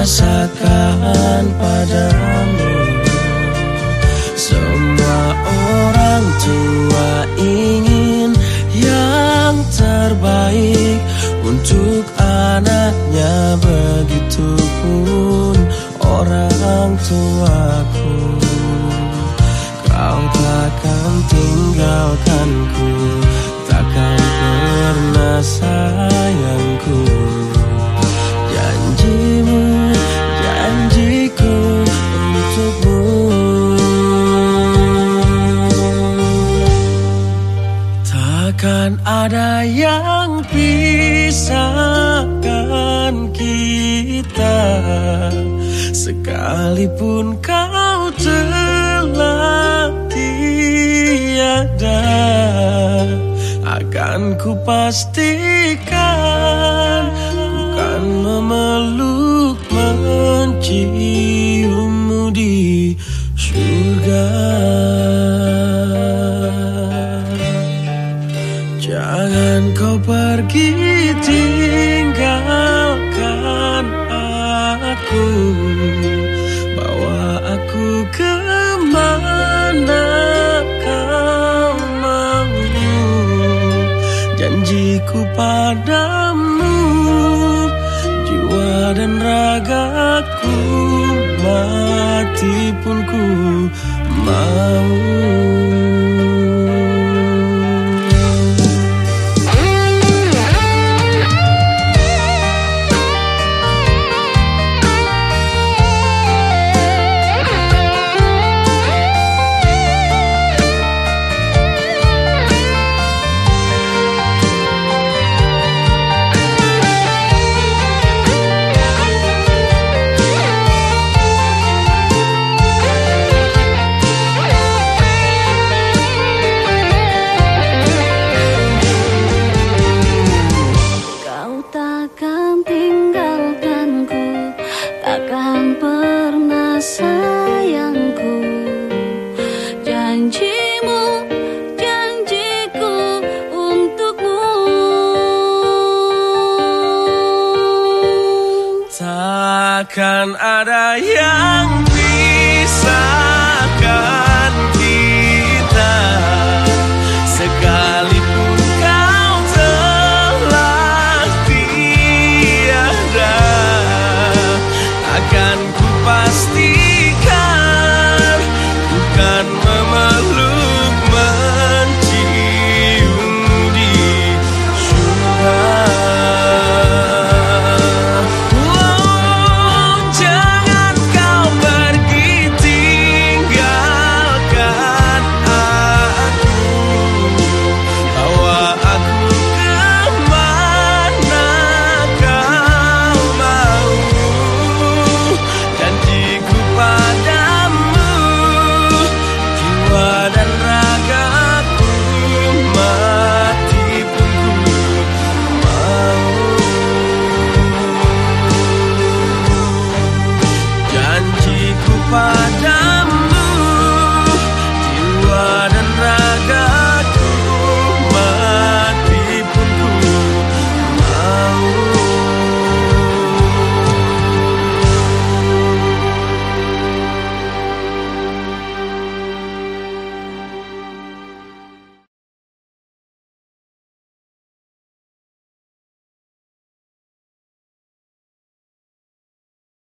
rasakan padamu. Semua orang tua ingin yang terbaik untuk anaknya. Begitupun orang tuaku ada yang pisahkan kita Sekalipun kau telah tiada Akan ku pastikan Jangan kau pergi tinggalkan aku. Bawa aku ke mana kau mau? Janjiku padamu Jiwa dan ragaku Mati pun ku mau Janjimu, janjiku untukmu. Takkan ada yang